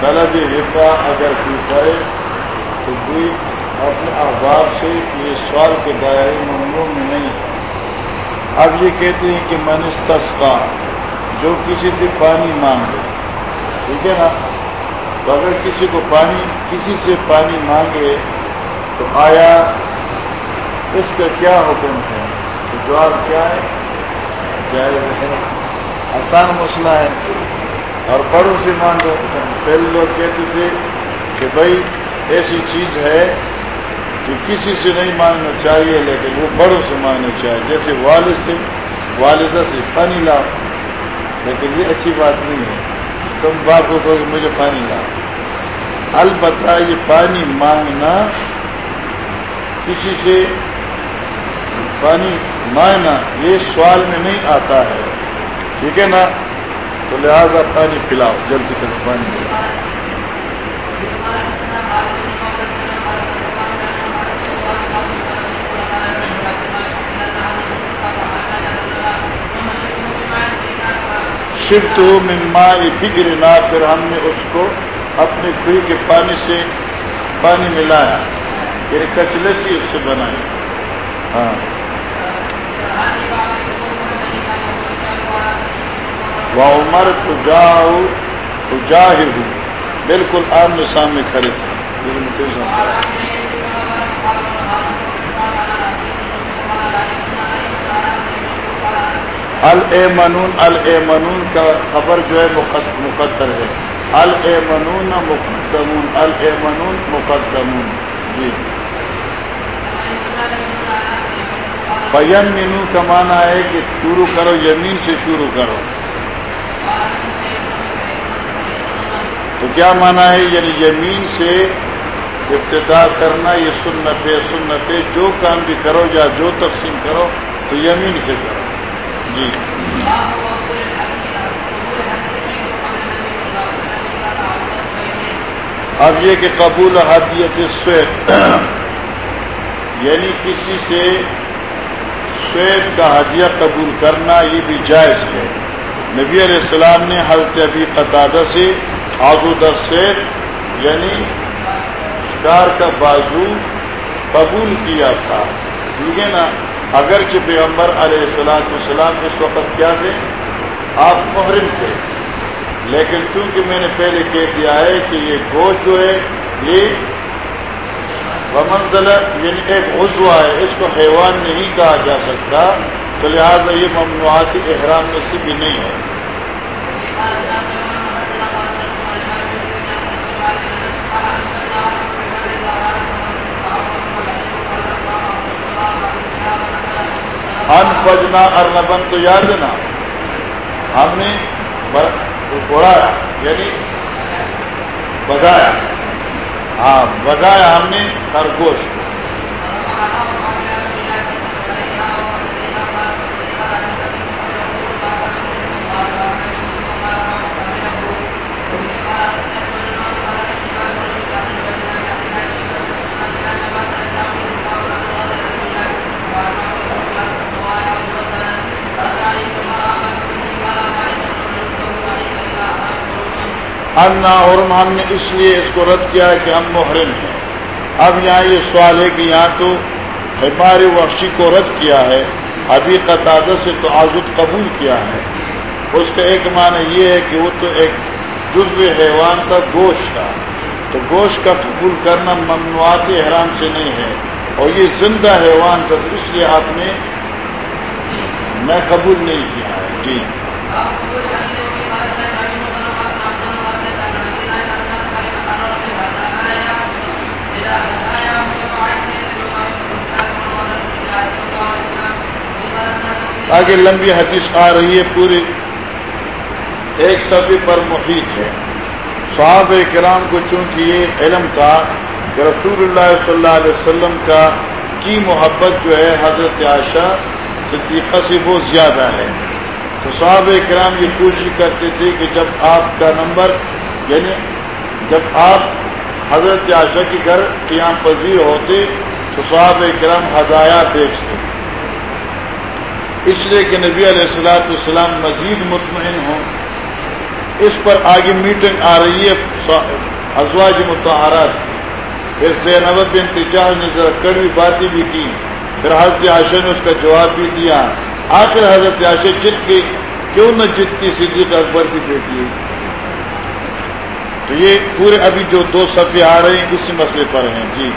طلب حفا اگر پوچھائے تو کوئی اپنے احباب سے یہ سوال کے دائرے ممنوع میں نہیں۔ ہے اب یہ کہتے ہیں کہ منستس کا جو کسی سے پانی مانگے۔ ٹھیک ہے نا؟ تو اگر کسی کو پانی، کسی سے پانی مانگے، تو آیا اس کا کیا حکم ہے؟ جواب کیا ہے؟ جائز ہے۔ آسان مسئلہ ہے اور بڑوں سے مانگو. پہلے لوگ کہتے تھے کہ بھائی ایسی چیز ہے کہ کسی سے نہیں مانگنا چاہیے، لیکن وہ بڑوں سے مانگنا چاہیے۔ جیسے والد سے، والدہ سے پانی لاؤ، لیکن یہ اچھی بات نہیں ہے۔ تم باپ کو کہ مجھے پانی لاؤ۔ البتہ یہ پانی مانگنا کسی سے پانی مانگنا، یہ سوال میں نہیں آتا ہے۔ ٹھیک ہے نا؟ تو لہٰذا پانی پلاؤ جلدی تک پانی پلاؤ شفت ہو مما بگرنا پھر ہم نے اس کو اپنے کھوئی کے پانی سے پانی ملایا پھر کچلے سے اس سے بنائی ہاں۔ وہ عمر تو جاؤ تو جاہر ہوں بالکل آمنے سامنے کھڑے تھے المنون المنون کا خبر جو ہے مقدر ہے۔ المنون مقدمون المنون مقدمون۔ جی۔ بین مینو کا معنی ہے کہ شروع کرو، یمین سے شروع کرو۔ تو کیا مانا ہے؟ یعنی یمین سے ابتدا کرنا، یہ سنت ہے سنت ہے، جو کام بھی کرو، یا جو تقسیم کرو، تو یمین سے کرو۔ جی۔ اب یہ کہ قبول حدیت سویت۔ یعنی کسی سے سویت کا ہدیہ قبول کرنا، یہ بھی جائز ہے۔ نبی علیہ السلام نے حضرت ابھی قطادہ سے آزودہ سیب یعنی شکار کا بازو قبول کیا تھا۔ ٹھیک ہے نا، اگرچہ پیغمبر علیہ السلام السلام اس وقت کیا تھے؟ آپ محرم تھے۔ لیکن چونکہ میں نے پہلے کہہ دیا ہے کہ یہ گوشت جو ہے، یہ منزل یعنی ایک عضو ہے، اس کو حیوان نہیں کہا جا سکتا، تو لہٰذا یہ ممنوعات احرام میں سے بھی نہیں ہے۔ ان فجنا ارنبن تو یاد دینا۔ ہم نے اڑایا یعنی بگایا ہاں بگایا ہم نے خرگوش انا اور ہم نے اس لیے اس کو رد کیا ہے کہ ہم محرم ہیں۔ اب یہاں یہ سوال ہے کہ یہاں تو ہمارے وحشی کو رد کیا ہے۔ ابھی قطع سے تو آزد قبول کیا ہے۔ اس کا ایک معنی یہ ہے کہ وہ تو ایک جزو حیوان کا گوشت کا تو گوشت کا قبول کرنا ممنوعات احرام سے نہیں ہے۔ اور یہ زندہ حیوان کا اس لیے آپ نے میں قبول نہیں کیا ہے۔ جی۔ آگے لمبی حدیث آ رہی ہے، پوری ایک سبھی پر محیط ہے۔ صحاب کرام کو چونکہ یہ علم تھا کہ رسول اللہ صلی اللہ علیہ وسلم کا کی محبت جو ہے، حضرت عائشہ صدیقہ سے وہ زیادہ ہے۔ تو صحاب کرام یہ کوشش کرتے تھے کہ جب آپ کا نمبر یعنی جب آپ حضرت عائشہ کے گھر قیام پذیر ہوتے تو صحاب کرام ہدایات بیچتے۔ اس لیے کہ نبی علیہ السلاۃ السلام مزید مطمئن ہوں۔ اس پر آگے میٹنگ آ رہی ہے، ازواج متحرات پھر زینب بن تجاہ نے ذرا کڑوی باتیں بھی کی۔ پھر حضرت عاشق نے اس کا جواب بھی دیا۔ آخر حضرت عاشق جت گئی۔ کیوں نہ جتتی صدیق اکبر کی بیٹی؟ تو یہ پورے ابھی جو دو صفحے آ رہے ہیں، اسی مسئلے پر ہیں۔ جی۔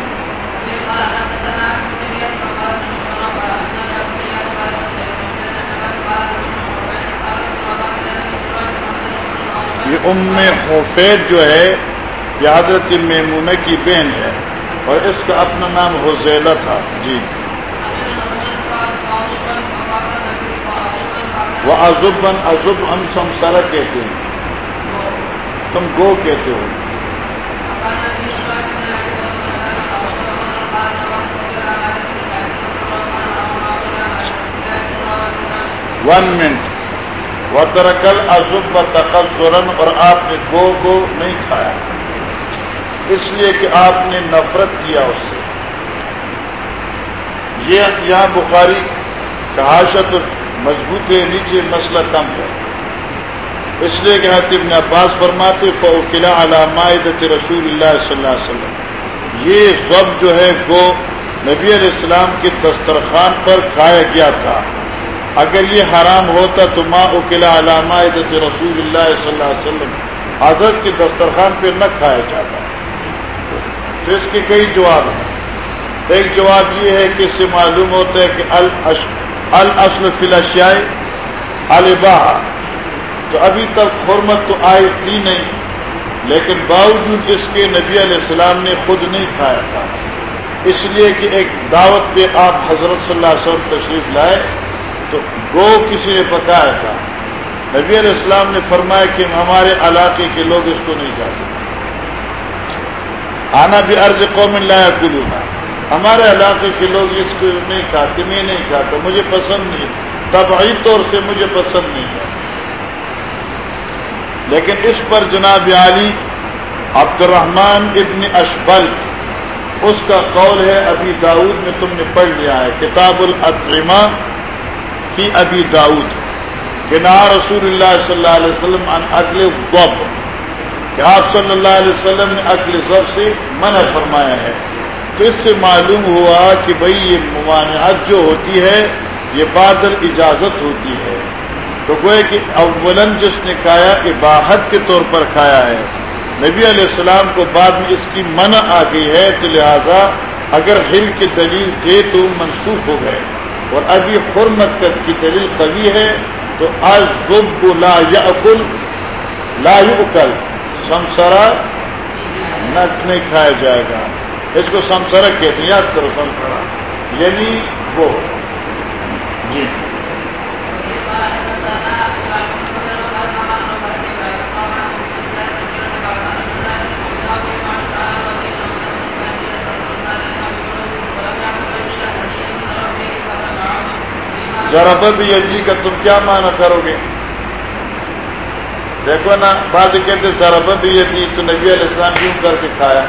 یہ ام حفید جو ہے، یہ حضرت میمونہ کی بہن ہے اور اس کا اپنا نام حزیلہ تھا۔ جی۔ وہ ازبن ازب ہم سمسارا کہتے ہیں۔ تم گو کہتے ہو۔ ون منٹ وہ ترکل ازب و تقل اور آپ نے گو کو نہیں کھایا۔ اس لیے کہ آپ نے نفرت کیا اس سے۔ یہ یہاں بخاری کہاشت مضبوط ہے، نیچے مسئلہ کم ہے۔ اس لیے کہ حضرت ابن عباس فرماتے فوکلا علامات رسول اللہ صلی اللہ علیہ وسلم۔ یہ سب جو ہے، وہ نبی علیہ السلام کے دسترخوان پر کھایا گیا تھا۔ اگر یہ حرام ہوتا تو ماں اکلا علامہ رسول اللہ صلی اللہ علیہ وسلم، حضرت کے دسترخوان پہ نہ کھایا جاتا۔ تو اس کے کئی جواب ہیں۔ ایک جواب یہ ہے کہ اس سے معلوم ہوتا ہے کہ الاصل فی الاشیاء الباہ تو ابھی تک حرمت تو آئی تھی نہیں، لیکن باوجود اس کے نبی علیہ السلام نے خود نہیں کھایا تھا۔ اس لیے کہ ایک دعوت پہ آپ حضرت صلی اللہ علیہ وسلم تشریف لائے۔ تو گو کسی نے پکایا تھا۔ نبی علیہ السلام نے فرمایا کہ ہمارے علاقے کے لوگ اس کو نہیں کھاتے آنا بھی عرض قوم لایا کلو ہمارے علاقے کے لوگ اس کو نہیں کھاتے، میں نہیں کھاتا، مجھے پسند نہیں۔ طبعی طور سے مجھے پسند نہیں ہے۔ لیکن اس پر جناب علی عبد الرحمان ابن اشبل، اس کا قول ہے ابھی داود میں تم نے پڑھ لیا ہے، کتاب العطمہ کی ابھی داود کہ نا رسول اللہ صلی اللہ علیہ وسلم ان اگلے ضب کہ آپ صلی اللہ علیہ وسلم نے اگلے ضب سے منع فرمایا ہے تو اس سے معلوم ہوا کہ بھئی یہ ممانعت جو ہوتی ہے، یہ بادل اجازت ہوتی ہے۔ تو گوئے کہ اولن جس نے کھایا عباہت کے طور پر کھایا ہے۔ نبی علیہ السلام کو بعد میں اس کی منع آ گئی ہے، تو لہذا اگر ہل کی دلیل تھے تو منسوخ ہو گئے۔ اور ابھی حرمت کی دلیل قوی ہے تو ازب لا یاکل، لا یؤکل سمسرا نہیں کھایا جائے گا۔ اس کو سمسرا کہتے ہیں، یاد کرو سمسرا یعنی وہ۔ جی۔ ضربت یجی کا تم کیا معنی کرو گے؟ دیکھو نا، بعض کہتے ضربت یجی تو نبی علیہ السلام کیوں کر کے کھایا۔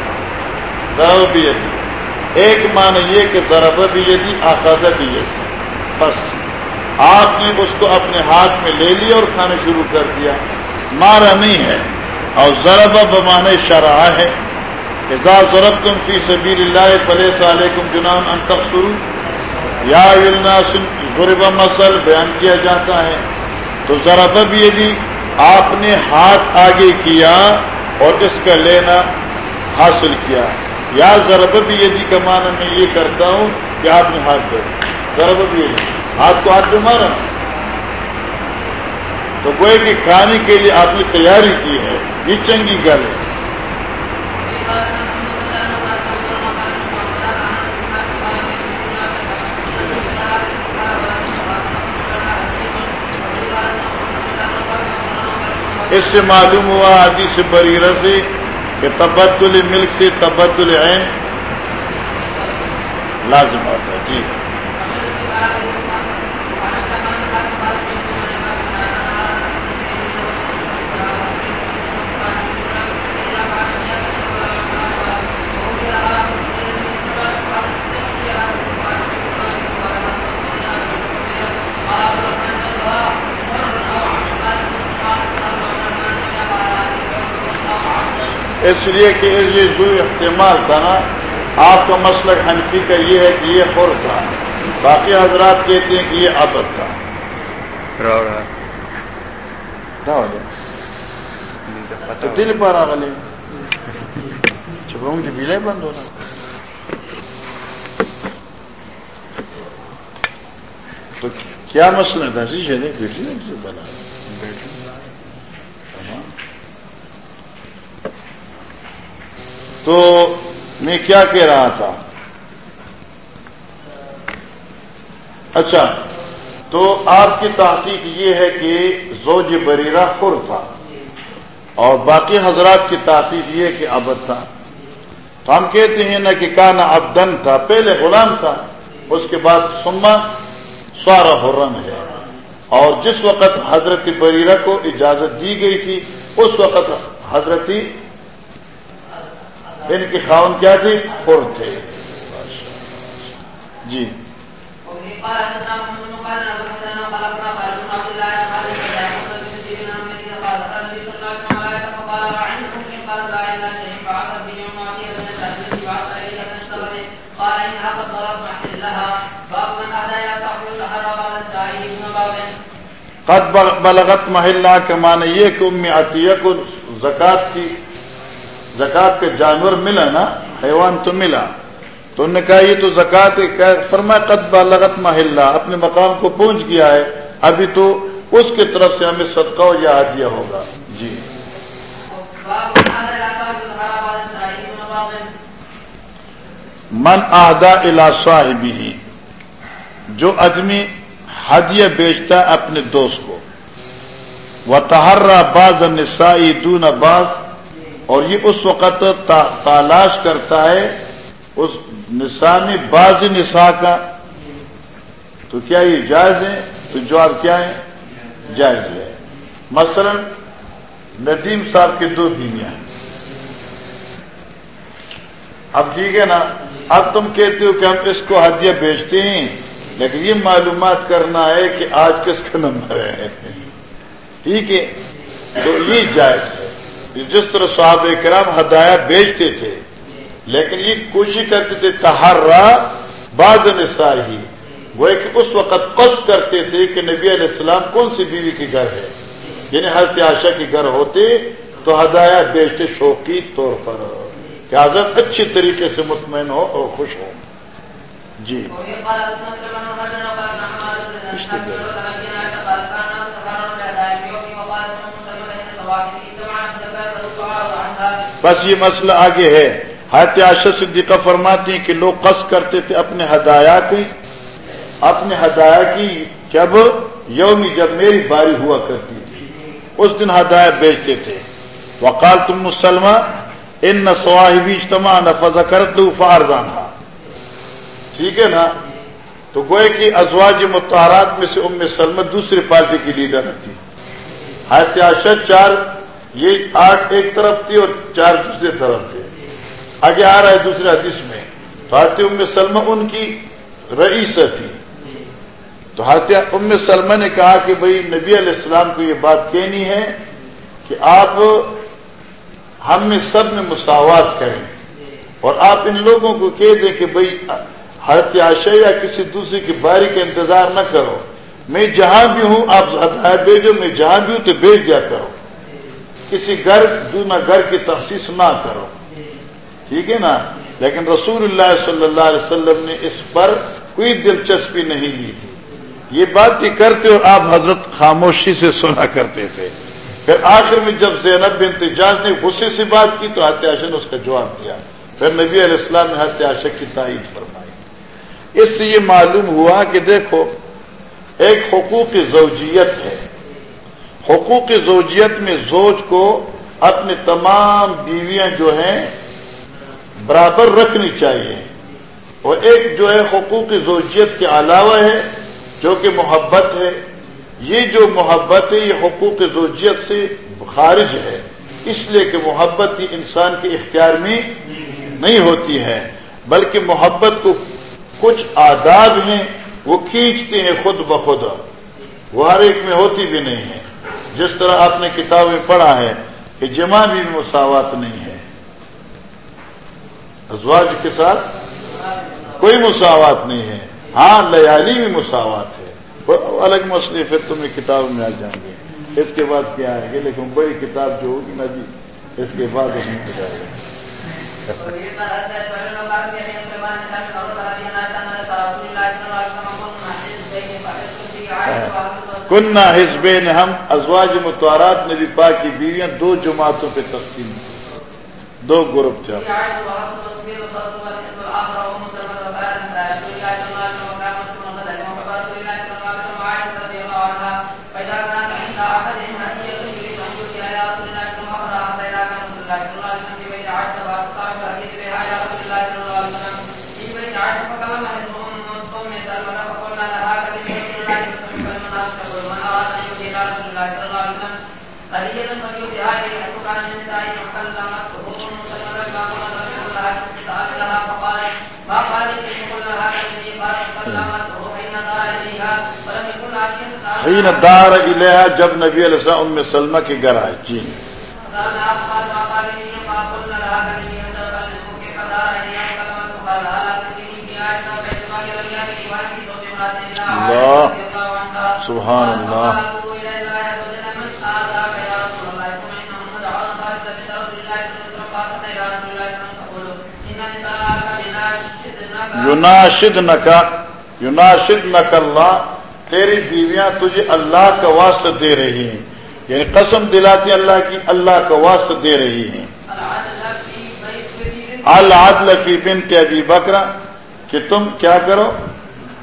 ضرب یجی ایک معنی یہ کہ ضربت یجی آخذ بھی بس۔ آپ نے اس کو اپنے ہاتھ میں لے لیا اور کھانا شروع کر دیا۔ مارا نہیں ہے۔ اور ضرب بمانے شرح ہے ضرب تم فی سبیل اللہ فلیح علیکم جنان ان تقصرو یا غرب مسل بیان کیا جاتا ہے۔ تو ذرا بھی آپ نے ہاتھ آگے کیا اور اس کا لینا حاصل کیا۔ یا ذرا بھی یدی کا معنی میں یہ کرتا ہوں کہ آپ نے ہاتھ دے۔ ذرا بھی یدی ہاتھ کو ہاتھ پہ مارا تو گوئے کہ کھانے کے لیے آپ نے تیاری کی ہے۔ یہ چنگی گل ہے۔ اس سے معلوم ہوا حدیث سے بریرہ سے کہ تبدل ملک سے تبدل عین لازم آتا ہے جی۔ اس لیے کہ یہ جو احتمال تھا نا آپ کا مسلک حنفی کا یہ ہے کہ یہ خور تھا۔ باقی حضرات کہتے ہیں کہ یہ ابد تھا۔ دل پر آگلے چھپاؤں کی بلے بند ہونا۔ تو کیا مسئلہ تھا؟ سی شہر بیٹھی بنا تو میں کیا کہہ رہا تھا؟ اچھا تو آپ کی تحقیق یہ ہے کہ زوج بریرہ خر تھا اور باقی حضرات کی تحقیق یہ کہ ابد تھا۔ تو ہم کہتے ہیں نا کہ کانا ابدن تھا، پہلے غلام تھا، اس کے بعد سما سوارا حرم ہے۔ اور جس وقت حضرت بریرہ کو اجازت دی گئی تھی، اس وقت حضرت ان کی خاون کیا تھی؟ خور تھے جی۔ قد بلغت محلہ کے معنی یہ کہ ام عطیہ کو زکات کی زکات کے جانور ملا نا، حیوان تو ملا۔ تو انہوں نے کہا، یہ تو زکات فرمایا، قد بلغت محلہ اپنے مقام کو پہنچ گیا ہے۔ ابھی تو اس کی طرف سے ہمیں صدقہ یا ہدیہ ہوگا۔ جی۔ من آہدا الا صاحبی جو آدمی ہدیہ بیچتا ہے اپنے دوست کو۔ وہ تہرا باز نسائی دون باز اور یہ اس وقت تلاش کرتا ہے اس نسانی باز نسا کا۔ تو کیا یہ جائز ہے؟ تو جواب کیا ہے؟ جائز ہے۔ مثلا ندیم صاحب کے دو بیویاں ہیں۔ اب ٹھیک ہے نا؟ اب تم کہتے ہو کہ ہم اس کو ہدیہ بیچتے ہیں، لیکن یہ معلومات کرنا ہے کہ آج کس کا نمبر ہے۔ ٹھیک ہے؟ تو یہ جائز۔ ہے جس طرح صحابہ کرام ہدایہ بیچتے تھے لیکن یہ کوشش کرتے تھے تہرا بعد نسائی وہ کہ اس وقت قص کرتے تھے کہ نبی علیہ السلام کون سی بیوی کے گھر ہے یعنی ہر آشا کے گھر ہوتے تو ہدایہ بیچتے شوقی طور پر کہ حضرت اچھی طریقے سے مطمئن ہو اور خوش ہو جی بس یہ مسئلہ آگے ہے۔ حیات صدیقہ فرماتی ہیں کہ لوگ قص کرتے تھے اپنے ہدایا کی، اپنے ہدایا کی جب یومی جب میری باری ہوا کرتی تھی، اس دن ہدایہ بیچتے تھے۔ وقال تم مسلمہ ان نہ سواہبی اجتماع نہ فضا کرت لو ٹھیک ہے نا؟ تو گوئے کی ازواج متحرات میں سے ام سلم دوسری پارٹی کی لیڈر تھی۔ حیات چار یہ آٹھ ایک طرف تھی اور چار دوسری طرف تھے۔ آگے آ رہا ہے دوسرے حدیث میں۔ تو حضرت ام سلم ان کی رئیس تھی۔ تو حضرت ام سلم نے کہا کہ بھئی نبی علیہ السلام کو یہ بات کہنی ہے کہ آپ ہم میں سب میں مساوات کریں۔ اور آپ ان لوگوں کو کہہ دیں کہ بھئی حضرت عائشہ یا کسی دوسری کی باری کا انتظار نہ کرو۔ میں جہاں بھی ہوں، آپ بھیجو، میں جہاں بھی ہوں تو بھیج دیا کرو۔ کسی گھر دونا گھر کی تخصیص نہ کرو۔ ٹھیک ہے نا؟ لیکن رسول اللہ صلی اللہ علیہ وسلم نے اس پر کوئی دلچسپی نہیں لی تھی۔ یہ بات ہی کرتے اور آپ حضرت خاموشی سے سنا کرتے تھے۔ پھر آخر میں جب زینب بن تجاز نے غصے سے بات کی تو حتیاشا نے اس کا جواب دیا۔ پھر نبی علیہ السلام نے حتیاشا کی تائید فرمائی۔ اس سے یہ معلوم ہوا کہ دیکھو، ایک حقوق زوجیت ہے۔ حقوق زوجیت میں زوج کو اپنے تمام بیویاں جو ہیں برابر رکھنی چاہیے۔ اور ایک جو ہے حقوق زوجیت کے علاوہ ہے، جو کہ محبت ہے۔ یہ جو محبت ہے، یہ حقوق زوجیت سے خارج ہے۔ اس لیے کہ محبت ہی انسان کے اختیار میں نہیں ہوتی ہے، بلکہ محبت کو کچھ آداب ہیں، وہ کھینچتے ہیں خود بخود۔ وہ ہر ایک میں ہوتی بھی نہیں ہے۔ جس طرح آپ نے کتاب میں پڑھا ہے کہ جمع بھی مساوات نہیں ہے۔ ازواج کے ساتھ کوئی مساوات نہیں ہے۔ ہاں لیالی بھی مساوات ہے۔ الگ مسئلے، پھر تمہیں کتاب میں آ جائیں گے۔ اس کے بعد کیا آئے گی لیکن بڑی کتاب جو ہوگی نا جی اس کے بعد اس جائے گا کنہ حزبین ہم ازواج متوارات نے بھی پاک کی بیویاں دو جماعتوں پہ تقسیم، دو گروپ تھے دار الحا جب نبی علیہ السلام ام سلمہ کے گھر آئے جی۔ اللہ۔ سبحان اللہ۔ یوناشد نکا یوناشد نک اللہ تیری بیویاں تجھے اللہ کا واسطہ دے رہی ہیں۔ یعنی قسم دلاتی اللہ کی اللہ کا واسطہ دے رہی ہیں۔ العدل فی بنت ابی بکرا کہ تم کیا کرو؟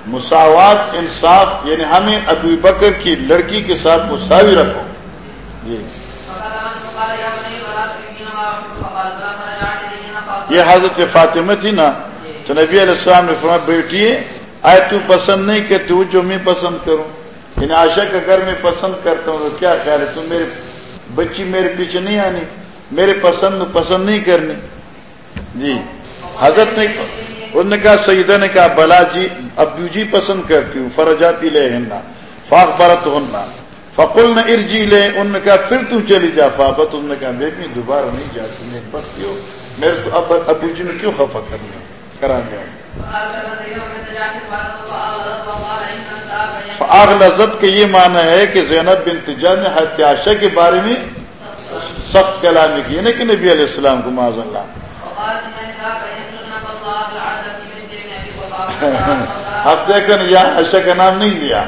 مساوات، انصاف یعنی ہمیں ابی بکر کی لڑکی کے ساتھ مساوی رکھو۔ جی۔ یہ حضرت فاطمہ تھی نا، تو نبی علیہ السلام نے فرما بیٹی آئے تو پسند نہیں کرتی وہ جو میں پسند کروں۔ یعنی آشا کا گھر میں پسند کرتا ہوں تو کیا خیال ہے؟ تم میرے بچی میرے پیچھے نہیں آنی۔ میرے پسند پسند نہیں کرنی۔ جی۔ حضرت نے انہوں نے کہا، سیدہ نے کہا، بلا جی ابو جی پسند کرتی ہوں فرجاتی لے ہننا فاق برت ہونا فقل نہ ارجی لے ان نے کہا، پھر تم چلی جا۔ فاقت۔ انہوں نے کہا، بیٹی، دوبارہ نہیں جاتی میں پستی ہو میرے تو ابو جی نے کیوں خفا کرنا کرا آگ لذت کے یہ معنی ہے کہ زینب بن تجا نے حتیاشا کے بارے میں سخت کلامی کی یعنی کہ نبی علیہ السلام کو معذ اللہ۔ اب دیکھو یا عائشہ کا نام نہیں لیا،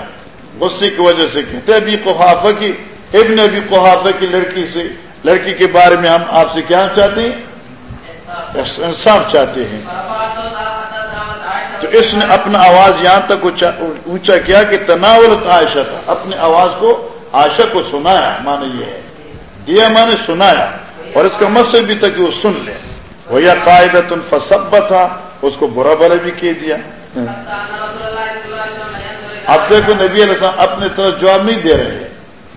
غصے کی وجہ سے کہتے ابھی قحافہ کی، ابن ابھی قحافہ کی لڑکی سے، لڑکی کے بارے میں ہم آپ سے کیا چاہتے ہیں؟ انصاف چاہتے ہیں۔ اس نے اپنا آواز یہاں تک اونچا کیا کہ تناول عائشہ تھا۔ اپنی آواز کو عائشہ کو سنایا مانا یہ ہے۔ دیا مانے سنایا۔ اور اس کا مقصد بھی تھا کہ وہ سن لے۔ وہ یا قاعدہ تم فصب تھا اس کو برا برا بھی کہہ دیا۔ اب دیکھو، نبی علیہ السلام اپنے طرف جواب نہیں دے رہے۔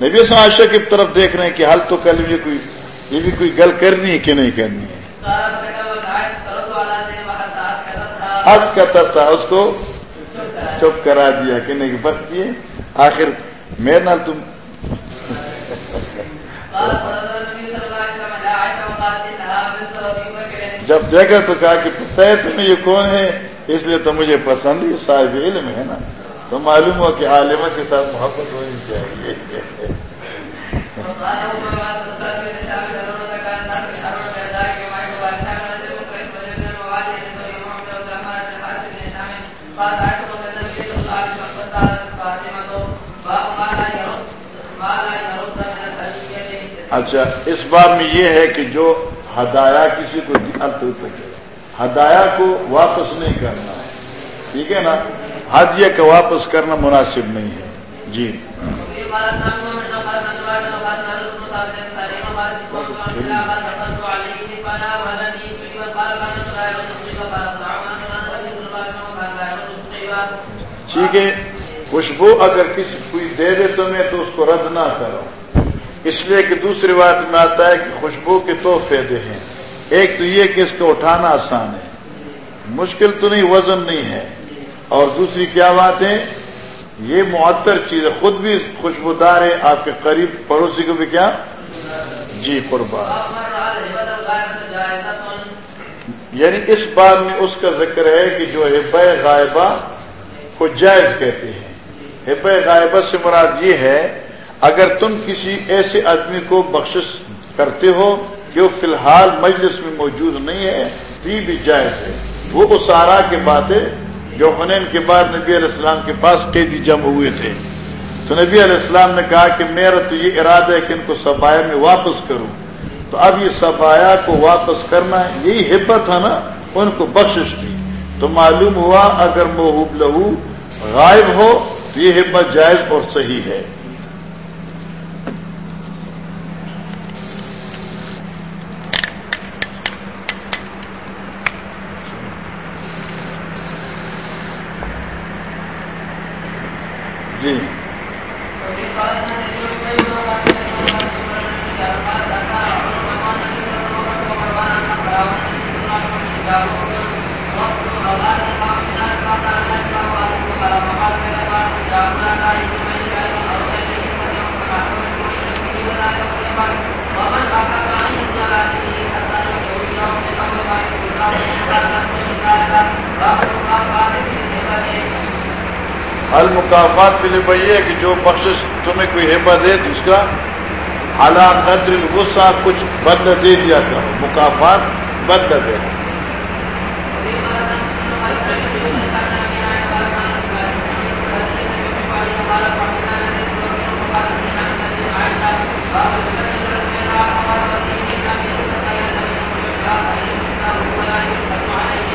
نبی السلام عائشہ کی طرف دیکھ رہے ہیں کہ حل تو کل بھی کوئی یہ بھی کوئی گل کرنی ہے کہ نہیں کرنی ہے۔ ہنس کرتا تھا، اس کو چپ کرا دیا کہ نہیں، بس دیے آخر میرے نال تم جب دیکھا تو کہا کہ طے تمہیں یہ کون ہے؟ اس لیے تو مجھے پسند ہی صاحب علم ہے نا۔ تو معلوم ہو کہ عالمہ کے ساتھ محبت ہونی چاہیے۔ اچھا اس بار میں یہ ہے کہ جو ہدایا کسی کو ہدایا کو واپس نہیں کرنا ہے۔ ٹھیک ہے نا؟ ہدیہ کا واپس کرنا مناسب نہیں ہے۔ جی۔ ٹھیک ہے؟ خوشبو اگر کسی کوئی دے دے تمہیں تو اس کو رد نہ کرو۔ اس لیے کہ دوسری بات میں آتا ہے کہ خوشبو کے دو فائدے ہیں۔ ایک تو یہ کہ اس کو اٹھانا آسان ہے۔ مشکل تو نہیں، وزن نہیں ہے۔ اور دوسری کیا بات ہے؟ یہ معطر چیز ہے۔ خود بھی خوشبودار ہے۔ آپ کے قریب پڑوسی کو بھی کیا؟ جی قربان۔ یعنی اس بات میں اس کا ذکر ہے کہ جو حب غائبہ کو جائز کہتے ہیں۔ حب غائبہ سے مراد یہ ہے اگر تم کسی ایسے آدمی کو بخشش کرتے ہو کہ وہ فی الحال مجلس میں موجود نہیں ہے، بھی بھی جائز ہے۔ وہ اسارا کے باتیں جو حنین کے بعد نبی علیہ السلام کے پاس قیدی جمع ہوئے تھے۔ تو نبی علیہ السلام نے کہا کہ میرا تو یہ ارادہ ہے کہ ان کو سبایا میں واپس کروں۔ تو اب یہ سبایا کو واپس کرنا یہی ہبت ہے نا، ان کو بخشش تھی تو معلوم ہوا اگر محب لہو غائب ہو تو یہ ہبت جائز اور صحیح ہے جی المقافات کے لیے بھائی ہے کہ جو بخش تمہیں کوئی ہیبا دے تو اس کا اعلیٰ قدر غصہ کچھ بدل دے دیا تھا مقافات بدل دے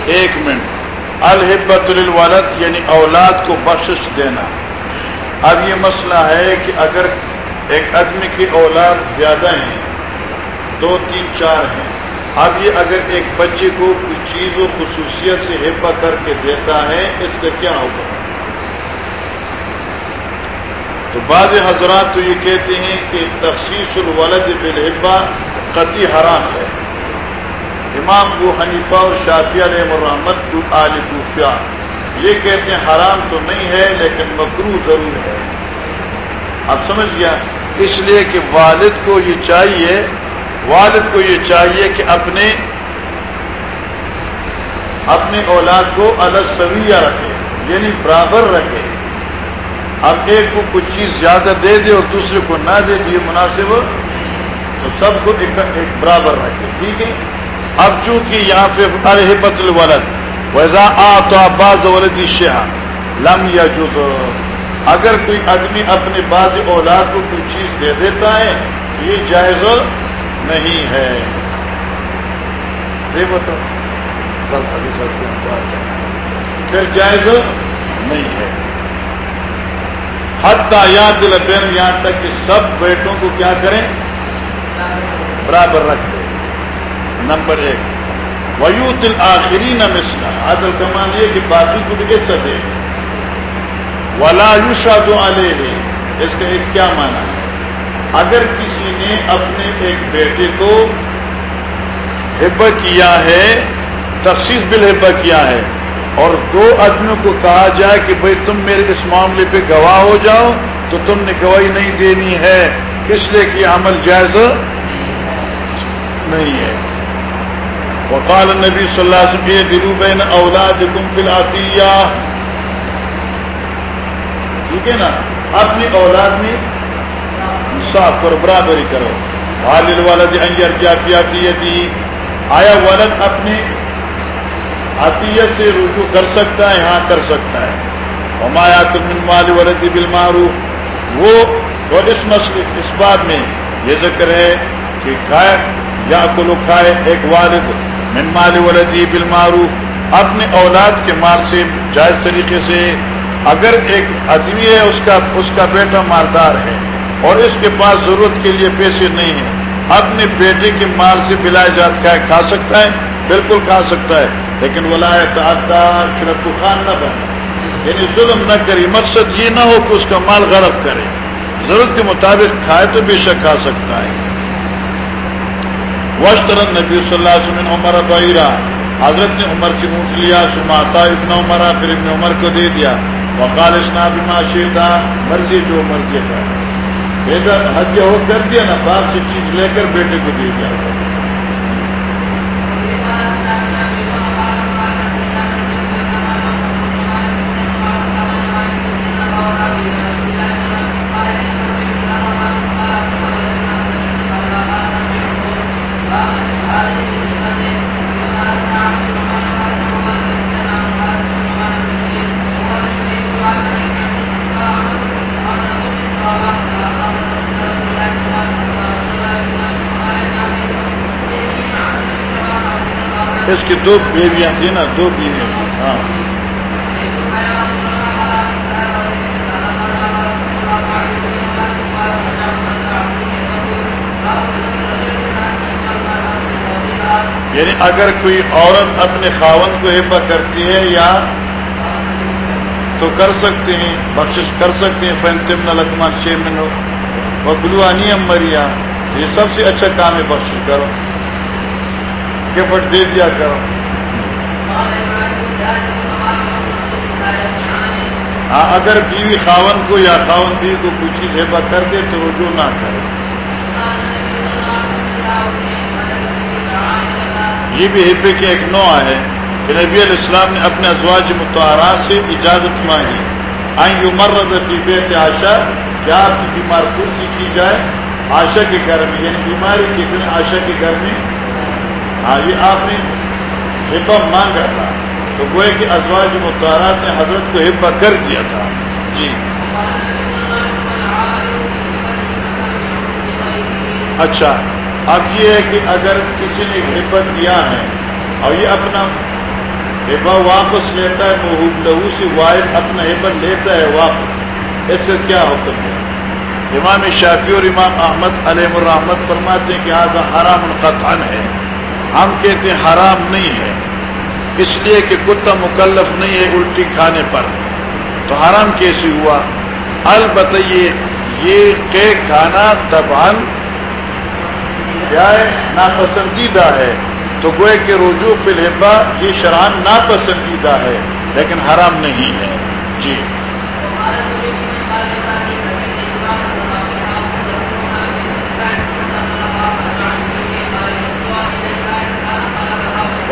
ایک منٹ۔ الحبت الولد یعنی اولاد کو بخشش دینا۔ اب یہ مسئلہ ہے کہ اگر ایک آدمی کی اولاد زیادہ ہیں، دو، تین، چار ہیں، اب یہ اگر ایک بچے کو کوئی چیز و خصوصیت سے ہبا کر کے دیتا ہے، اس کا کیا ہوگا؟ تو بعض حضرات تو یہ کہتے ہیں کہ تخصیص الولد بالحبا قطعی حرام ہے۔ امام ابو حنیفہ اور شافیہ علیہ الرحمت عال کوفیہ۔ یہ کہتے ہیں حرام تو نہیں ہے، لیکن مکرو ضرور ہے۔ اب سمجھ گیا؟ اس لیے کہ والد کو یہ چاہیے، والد کو یہ چاہیے کہ اپنے اپنے اولاد کو الگ سویہ رکھے یعنی برابر رکھے۔ اب ایک کو کچھ چیز زیادہ دے دے اور دوسرے کو نہ دے دیے مناسب تو سب کو ایک برابر رکھے، ٹھیک ہے؟ اب چونکہ یہاں پہ الحبت الولد ویزا آ تو آباد ولدی شہ لم یا اگر کوئی آدمی اپنے بعض اولاد کو کوئی چیز دے دیتا ہے، یہ جائز نہیں ہے۔ پھر جائز نہیں ہے۔ حد یاد دل بین یہاں تک کہ سب بیٹوں کو کیا کریں؟ برابر رکھیں۔ نمبر ایک۔ ویوت الآخری نہ مسئلہ عدل کمان یہ کہ باقی کو بھی کیسا دے ولا یوشا علیہ اس کا ایک کیا مانا ہے؟ اگر کسی نے اپنے ایک بیٹے کو ہبا کیا ہے، تخصیص بل ہبا کیا ہے، اور دو آدمیوں کو کہا جائے کہ بھائی تم میرے اس معاملے پہ گواہ ہو جاؤ، تو تم نے گواہی نہیں دینی ہے۔ اس لیے کہ عمل جائز نہیں ہے۔ وقال النبی صلی اللہ علیہ وسلم دلو بین اولادکم فی ٹھیک ہے نا؟ اپنی اولاد میں انصاف کرو، برابری کرو۔ والد والد انجر کیا کیا تھی آیا ولد اپنی عطیت سے رجوع کر سکتا ہے؟ ہاں کر سکتا ہے۔ ہمایا تم مال ولد بالمعروف۔ وہ اور اس مسئلے، اس بات میں یہ ذکر ہے کہ کھائے یا کلو کھائے ایک والد۔ من مال ولدی بالمعروف، اپنے اولاد کے مال سے جائز طریقے سے، اگر ایک آدمی ہے، اس کا اس کا بیٹا مالدار ہے اور اس کے پاس ضرورت کے لیے پیسے نہیں ہیں، اپنے بیٹے کے مال سے بلا جات کا کھا سکتا ہے؟ بالکل کھا سکتا ہے، لیکن ولایت شرف خان نہ بنے یعنی ظلم نہ کری مقصد یہ نہ ہو کہ اس کا مال غرب کرے۔ ضرورت کے مطابق کھائے تو بے شک کھا سکتا ہے۔ وشتر نبی صلی اللہ علیہ وسلم عمر بعیرہ۔ حضرت نے عمر سے اونٹ لیا سماتا ابن عمر پھر ابن عمر کو دے دیا۔ وقال اسنا بما شیتا مرضی جو مرضی کا ادھر حج ہو کر دیا نا، باپ سے چیز لے کر بیٹے کو دے دیا۔ اس کی دو بیویاں تھیں نا، دو بیویاں تھیں۔ ہاں۔ یعنی اگر کوئی عورت اپنے خاون کو ہبا کرتی ہے یا تو کر سکتے ہیں بخش کر سکتے ہیں۔ فین نہ لکمان چھ منو وہ گلوانی مریا یہ سب سے اچھا کام ہے بخش کرو۔ گفٹ دے دیا کرو۔ ہاں اگر بیوی خاون کو یا خاون بیوی کو کوئی چیز ہیبا کر دے تو رجوع نہ کرے۔ یہ بھی حبے کی ایک نوع ہے کہ نبی علیہ السلام نے اپنے ازواج متحرات سے اجازت مانگی۔ آئیں مرد کی بیت آشا کیا آپ کی بیمار پورتی کی جائے آشا کے گھر میں یعنی بیماری کے دن آشا کے گھر میں ہاں یہ آپ نے حبا مانگا تھا، تو گوئے کہ ازواج متحرات نے حضرت کو حبا کر دیا تھا۔ جی۔ اچھا اب یہ ہے کہ اگر کسی نے ہبت دیا ہے اور یہ اپنا ہبا واپس لیتا ہے محب لہو سے واحد اپنا ہبت لیتا ہے واپس، اس سے کیا حکم ہے؟ امام شافی اور امام احمد علیہ الرحمت فرماتے ہیں کہ آج حرام القطن ہے۔ ہم کہتے ہیں حرام نہیں ہے۔ اس لیے کہ کتا مکلف نہیں ہے الٹی کھانے پر۔ تو حرام کیسے ہوا؟ البتہ یہ کہ کھانا تبان کیا ہے ناپسندیدہ ہے۔ تو گوئے کے رجوع پہ لہبا یہ شران ناپسندیدہ ہے، لیکن حرام نہیں ہے۔ جی۔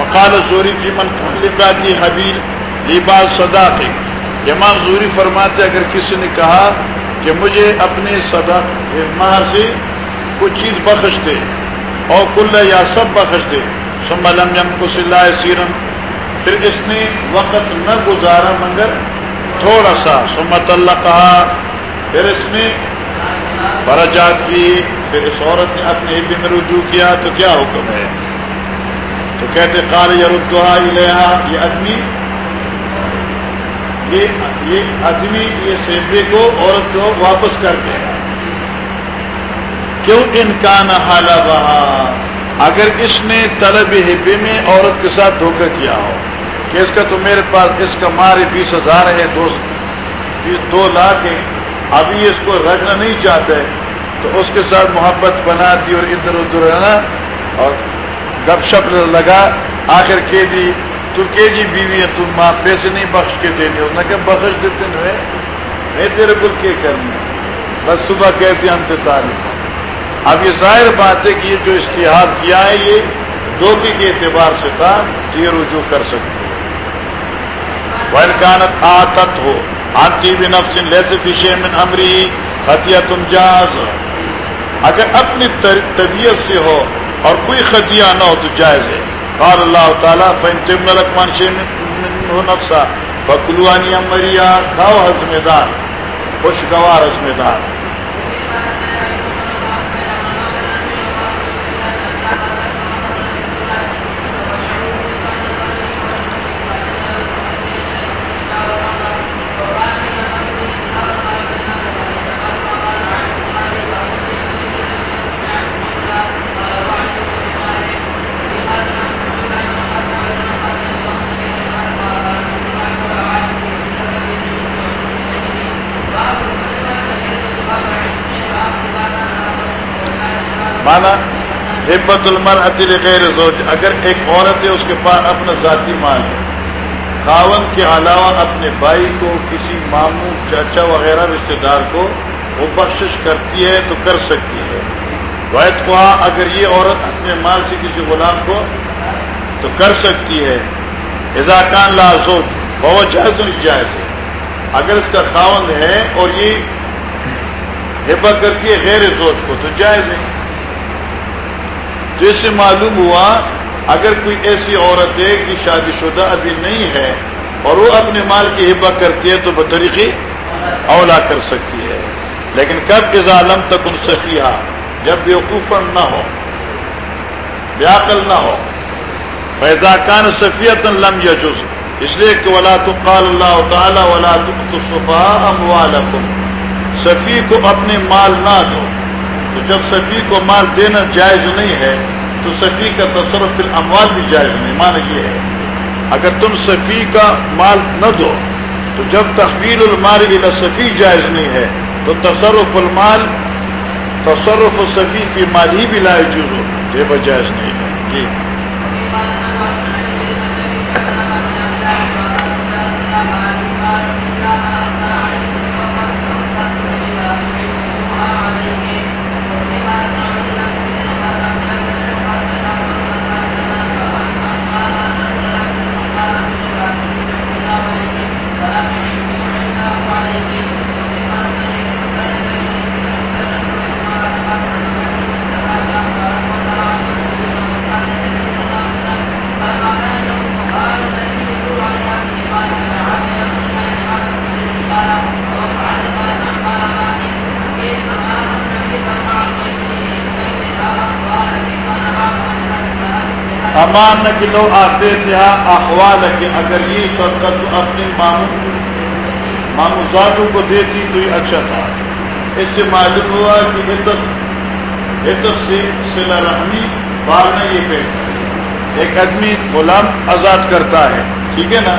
وقال زوری کی من لباتی حبیل لباس صدا امام زوری فرماتے اگر کسی نے کہا کہ مجھے اپنے صدا ماں سے کچھ چیز بخش دے اور کل یا سب بخش دے سملم یم کو سلائے سیرن پھر اس نے وقت نہ گزارا مگر تھوڑا سا سمت اللہ کہا پھر اس نے برجات کی، پھر اس عورت نے اپنے عبی میں رجوع کیا، تو کیا حکم ہے؟ تو کہتے قال یردہا الیہا، یہ آدمی یہ آدمی، یہ سیبے کو عورت کو واپس کر دے۔ گا کیوں؟ انکان حالا بہا اگر اس نے طلب ہبے میں عورت کے ساتھ دھوکہ کیا ہو، کہ اس کا تو میرے پاس، اس کا مارے بیس ہزار ہے، دو دو لاکھ ہے ابھی اس کو رکھنا نہیں چاہتے تو اس کے ساتھ محبت بنا دی اور ادھر ادھر ہے اور گپ شپ لگا، آخر کے دی تو کے جی بیوی ہے تم ماں پیسے نہیں بخش کے دیتے ہو نہ کہ بخش دیتے نہیں میں تیرے کو کیا کرنا بس صبح کہتے ہم سے تعلیم اب یہ ظاہر بات ہے کہ یہ جو اشتہار کیا ہے، یہ دھوکے کے اعتبار سے تھا، یہ رجوع کر سکتے کانت آتت ہو آتی بھی نفس لیتے فشے من امری خطیہ تم جاز۔ اگر اپنی طبیعت سے ہو اور کوئی خدیہ نہ ہو تو جائز ہے۔ قال اللہ تعالیٰ فین تم رقمان شے من نفسا بکلوانی امریا کھاؤ ہزمے دار، خوشگوار ہزمے دار۔ مانا ہبت المر عطل غیر زوج، اگر ایک عورت ہے، اس کے پاس اپنا ذاتی مال ہے۔ خاون کے علاوہ اپنے بھائی کو، کسی ماموں، چاچا وغیرہ رشتے دار کو وہ بخشش کرتی ہے تو کر سکتی ہے۔ واحد خواہ اگر یہ عورت اپنے مال سے کسی غلام کو تو کر سکتی ہے۔ اضاکان لازوج بہت جائز تو جائز ہے۔ اگر اس کا خاون ہے اور یہ ہبا کرتی ہے غیر زوج کو تو جائز ہے۔ تو اس سے معلوم ہوا اگر کوئی ایسی عورت ہے کہ شادی شدہ ابھی نہیں ہے اور وہ اپنے مال کی ہبا کرتی ہے تو بطریقی اولا کر سکتی ہے۔ لیکن کب از عالم تک ان سخیہ جب بیوقوف نہ ہو بیاقل نہ ہو۔ پیدا کان صفیت لم یجز اس لیے کہ ولا تو قال اللہ تعالی ولا تو صفی کو اپنے مال نہ دو۔ تو جب صفی کو مال دینا جائز نہیں ہے، تو سفی کا تصرف الاموال بھی جائز نہیں مان یہ ہے، اگر تم صفی کا مال نہ دو، تو جب تحویل المال الى سفی جائز نہیں ہے، تو تصرف المال، تصرف صفی کی مال ہی بھی لائے جو یہ جائز نہیں ہے۔ جی۔ امان کے لوگ آتے تھے ہاں، احوال کے اگر یہ سرکت تو اپنے ماموں مامو زادوں کو دیتی تو یہ اچھا تھا۔ اس سے معلوم ہوا کہ عزت عزت سے سلا رحمی پالنا یہ پیش ایک آدمی غلام آزاد کرتا ہے، ٹھیک ہے نا؟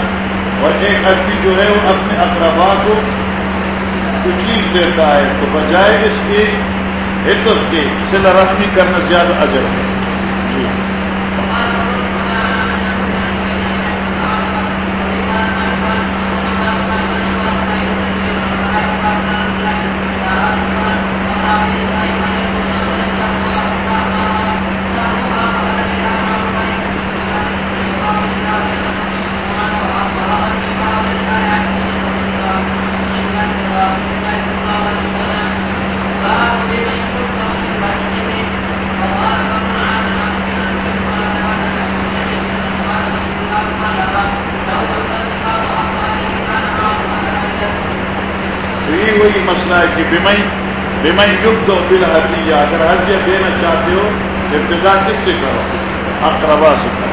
اور ایک آدمی جو ہے وہ اپنے اقربا کو چیز دیتا ہے، تو بجائے اس کے عزت کے سلا رحمی کرنا زیادہ اجر ہے جی مسئلہ ہے کہ بمئی بمئی یگ دو بل حرجیہ اگر حرجیہ دینا چاہتے ہو، ابتدا کس سے کرو؟ اقربا سے کرو۔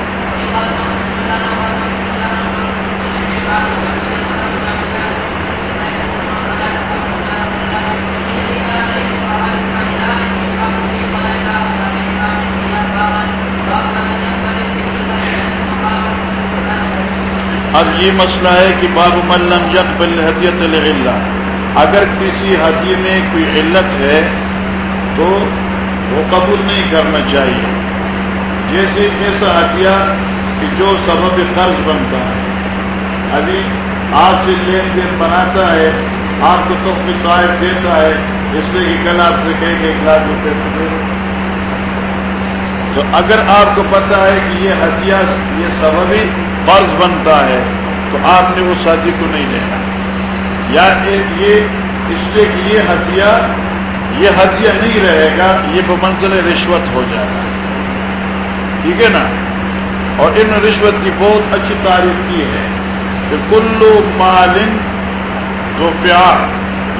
اب یہ مسئلہ ہے کہ باب ملم جب بل حدیت اللہ اگر کسی ہدیے میں کوئی علت ہے تو وہ قبول نہیں کرنا چاہیے۔ جیسے ایسا ہدیہ کہ جو سبب قرض بنتا ہے۔ ابھی آپ سے لین دین بناتا ہے، آپ کو تو قائد دیتا ہے، اس لیے کہ کل آپ سے کہیں گے ایک لاکھ روپے دے تو اگر آپ کو پتا ہے کہ یہ ہدیہ یہ سببی قرض بنتا ہے، تو آپ نے اس شادی کو نہیں لینا یا ایک یہ اس لیے کہ یہ ہدیہ یہ ہدیہ نہیں رہے گا، یہ بمنزل رشوت ہو جائے گا۔ ٹھیک ہے نا؟ اور ان رشوت کی بہت اچھی تعریف کی ہے کہ کلو مالن تو پیار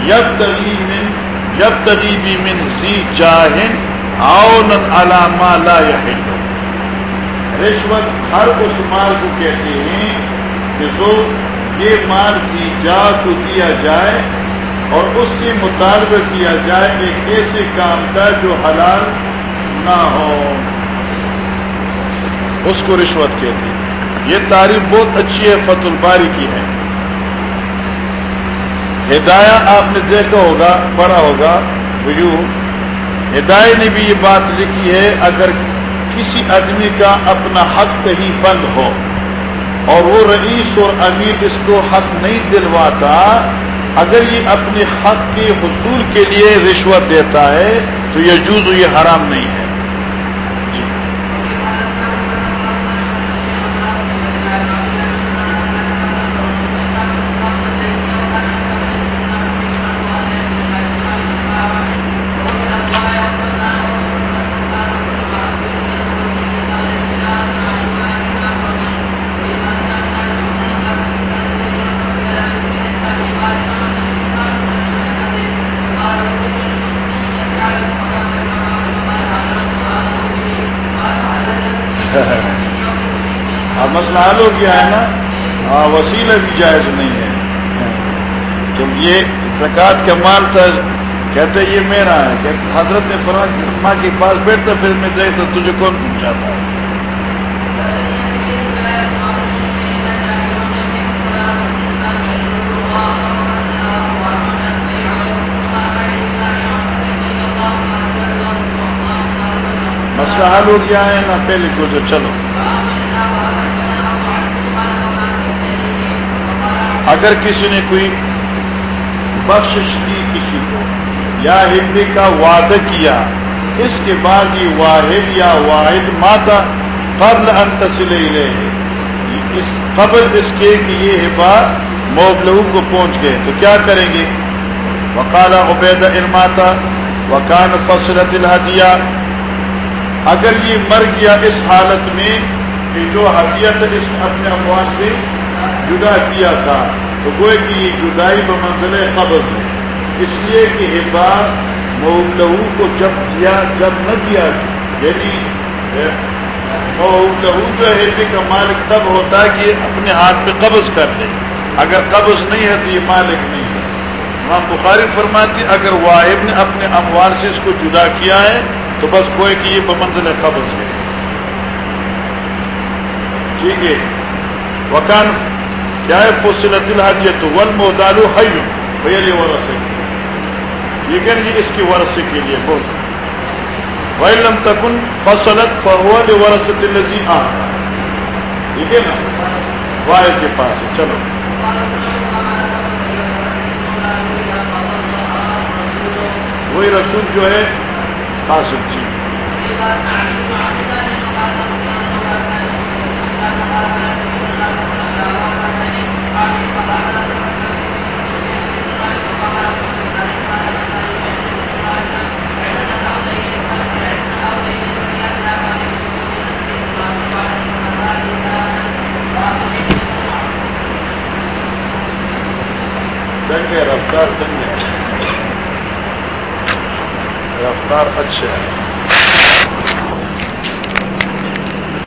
یب تغیب یب تغیبی من سی چاہن آؤن علامہ لا رشوت ہر اس مال کو کہتے ہیں کہ جو یہ مال کی جا کو دیا جائے اور اس سے مطالبہ کیا جائے ایک ایسے کام کا جو حلال نہ ہو۔ اس کو رشوت کہتے ہیں۔ یہ تعریف بہت اچھی ہے فت الباری کی ہے۔ ہدایہ آپ نے دیکھا ہوگا، پڑھا ہوگا یوں ہدایہ نے بھی یہ بات لکھی ہے، اگر کسی آدمی کا اپنا حق کہیں بند ہو اور وہ رئیس اور امیر اس کو حق نہیں دلواتا، اگر یہ اپنے حق کے حصول کے لیے رشوت دیتا ہے تو یہ جز یہ حرام نہیں ہے۔ اب حل ہو گیا ہے نا ہاں وسیلہ بھی جائز نہیں ہے۔ کہ یہ زکوٰۃ کا مال تھا کہتے یہ میرا ہے، کہ حضرت نے فرما ماں کے پاس بیٹھتا پھر میں دے تو تجھے کون پہنچاتا ہے؟ مسئلہ حل ہو گیا ہے نا، پہلے کو جو چلو۔ اگر کسی نے کوئی بخش کی کسی کو، یا ہندی کا وعدہ کیا، اس کے بعد یہ واحد یا واحد ماتا قبل انتصل اس قبل اس کے کہ یہ بات موبلو کو پہنچ گئے۔ تو کیا کریں گے؟ وکالا عبید ارماتا وکان فصلت الحدیہ اگر یہ مر گیا اس حالت میں کہ جو حدیت اس اپنے افوان سے جدا کیا تھا تو گوئے کہ یہ جدائی بمنزل قبض ہے۔ اس لیے کہ حفاظ لہو کو جب دیا جب نہ دیا یعنی لہو جو ہے کا مالک تب ہوتا ہے کہ اپنے ہاتھ پہ قبض کر لے۔ اگر قبض نہیں ہے تو یہ مالک نہیں ہے۔ وہاں بخاری فرماتی اگر واحد نے اپنے اموال سے اس کو جدا کیا ہے، تو بس کوئی کہ یہ بمنزل قبض ہے۔ ٹھیک ہے۔ وکان کیا ہے فصلت الحجیت ول محدالو حیو بھیا وہ یہ کہ جی اس کی ورثے کے لیے بہت ویلم تکن فصلت فہول ورثت الذی آ ٹھیک ہے. نا واحد کے پاس چلو. وہی رسول جو ہے قاسم جی. رفتار رفتار اچھا ہے۔